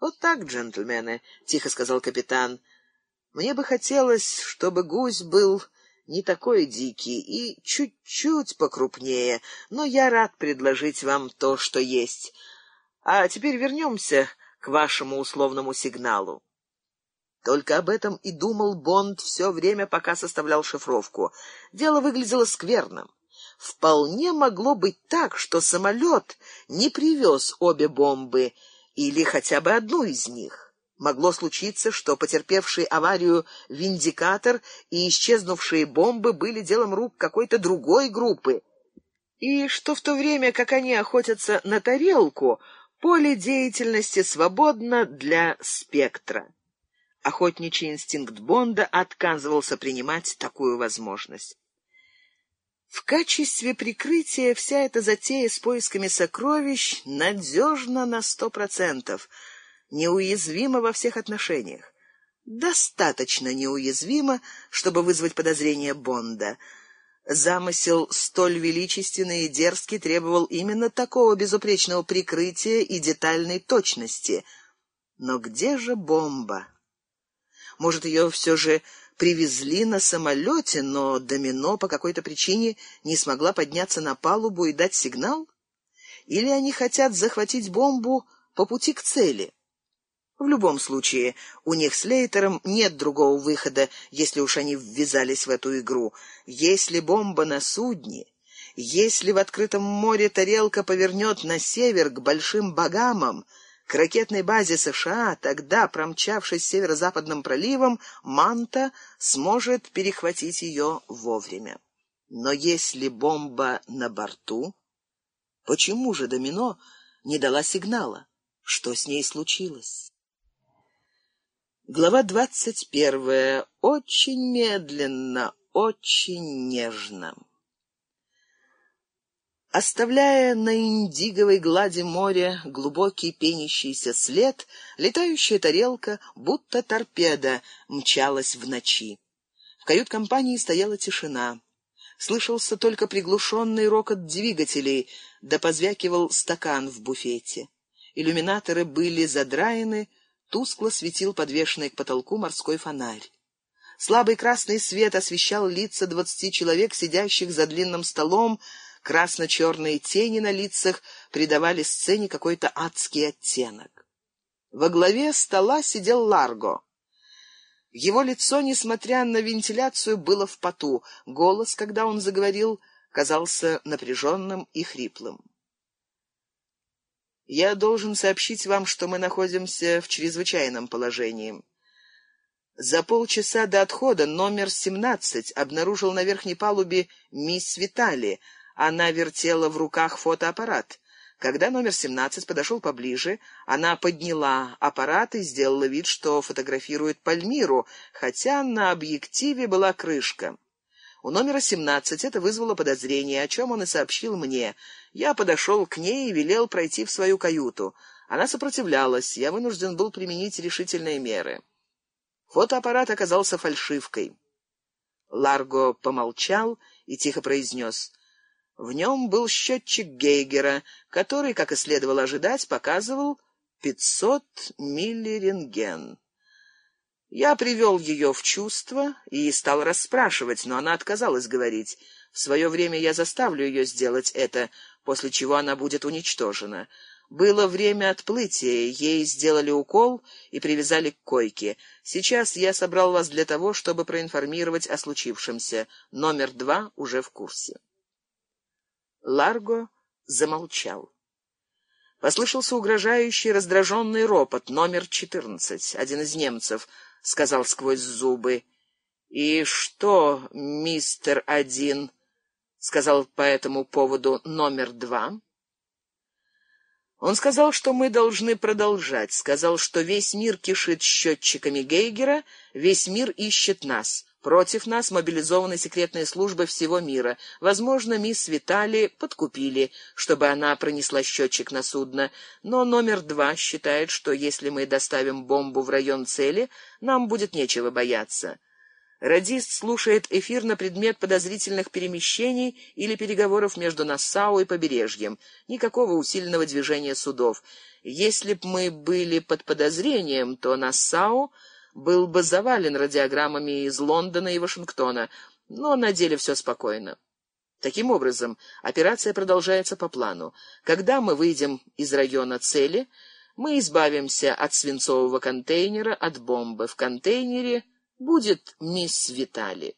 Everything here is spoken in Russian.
Вот так, джентльмены, тихо сказал капитан. Мне бы хотелось, чтобы гусь был не такой дикий и чуть-чуть покрупнее, но я рад предложить вам то, что есть. А теперь вернемся к вашему условному сигналу. Только об этом и думал Бонд все время, пока составлял шифровку. Дело выглядело скверным. Вполне могло быть так, что самолет не привез обе бомбы или хотя бы одну из них. Могло случиться, что потерпевший аварию виндикатор и исчезнувшие бомбы были делом рук какой-то другой группы, и что в то время, как они охотятся на тарелку, поле деятельности свободно для спектра. Охотничий инстинкт Бонда отказывался принимать такую возможность. В качестве прикрытия вся эта затея с поисками сокровищ надежна на сто процентов, неуязвима во всех отношениях. Достаточно неуязвима, чтобы вызвать подозрение Бонда. Замысел столь величественный и дерзкий требовал именно такого безупречного прикрытия и детальной точности. Но где же бомба? Может, ее все же привезли на самолете, но Домино по какой-то причине не смогла подняться на палубу и дать сигнал? Или они хотят захватить бомбу по пути к цели? В любом случае, у них с Лейтером нет другого выхода, если уж они ввязались в эту игру. Если бомба на судне, если в открытом море тарелка повернет на север к большим богамам, к ракетной базе США, тогда, промчавшись северо-западным проливом, Манта сможет перехватить ее вовремя. Но если бомба на борту, почему же Домино не дала сигнала? Что с ней случилось? Глава двадцать первая. Очень медленно, очень нежно. Оставляя на индиговой глади моря глубокий пенящийся след, летающая тарелка, будто торпеда, мчалась в ночи. В кают-компании стояла тишина. Слышался только приглушенный рокот двигателей, да позвякивал стакан в буфете. Иллюминаторы были задраены, тускло светил подвешенный к потолку морской фонарь. Слабый красный свет освещал лица двадцати человек, сидящих за длинным столом, Красно-черные тени на лицах придавали сцене какой-то адский оттенок. Во главе стола сидел Ларго. Его лицо, несмотря на вентиляцию, было в поту. Голос, когда он заговорил, казался напряженным и хриплым. Я должен сообщить вам, что мы находимся в чрезвычайном положении. За полчаса до отхода номер 17 обнаружил на верхней палубе мисс Витали, она вертела в руках фотоаппарат. Когда номер 17 подошел поближе, она подняла аппарат и сделала вид, что фотографирует Пальмиру, хотя на объективе была крышка. У номера 17 это вызвало подозрение, о чем он и сообщил мне. Я подошел к ней и велел пройти в свою каюту. Она сопротивлялась, я вынужден был применить решительные меры. Фотоаппарат оказался фальшивкой. Ларго помолчал и тихо произнес — в нем был счетчик Гейгера, который, как и следовало ожидать, показывал 500 миллирентген. Я привел ее в чувство и стал расспрашивать, но она отказалась говорить. В свое время я заставлю ее сделать это, после чего она будет уничтожена. Было время отплытия, ей сделали укол и привязали к койке. Сейчас я собрал вас для того, чтобы проинформировать о случившемся. Номер два уже в курсе. Ларго замолчал. Послышался угрожающий раздраженный ропот. Номер четырнадцать, один из немцев, сказал сквозь зубы. И что, мистер один, сказал по этому поводу номер два? Он сказал, что мы должны продолжать, сказал, что весь мир кишит счетчиками Гейгера, весь мир ищет нас. Против нас мобилизованы секретные службы всего мира. Возможно, мисс Витали подкупили, чтобы она пронесла счетчик на судно, но номер два считает, что если мы доставим бомбу в район цели, нам будет нечего бояться. Радист слушает эфир на предмет подозрительных перемещений или переговоров между Нассау и побережьем. Никакого усиленного движения судов. Если б мы были под подозрением, то Нассау был бы завален радиограммами из Лондона и Вашингтона, но на деле все спокойно. Таким образом, операция продолжается по плану. Когда мы выйдем из района цели, мы избавимся от свинцового контейнера, от бомбы. В контейнере будет мисс Витали.